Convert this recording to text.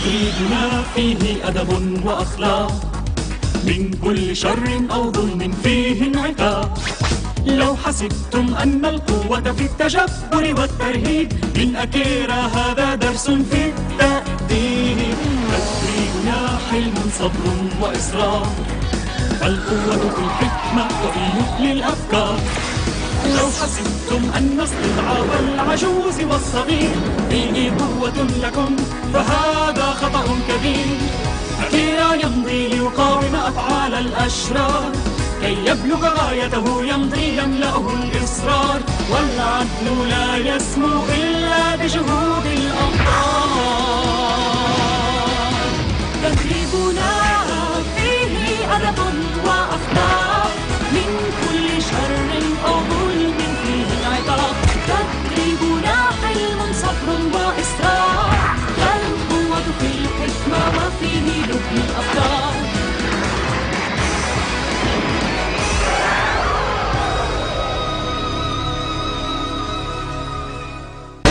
تدريبنا فيه أدب وأخلاق. من كل شر أو ظلم فيه انعتاب لو حسبتم أن القوة في التجبر والترهيب من أكيرا هذا درس في التأديب. تدريبنا حلم صبر وإصرار. القوة في الحكمة وفي مثل الأفكار. لو حسبتم أن استدعاء العجوز والصغير فيه قوة لكم فهذا كبير أخيرا يمضي ليقاوم أفعال الأشرار. كي يبلغ غايته يمضي يملأه الإصرار. والعدل لا يسمو إلا الأبطال I've done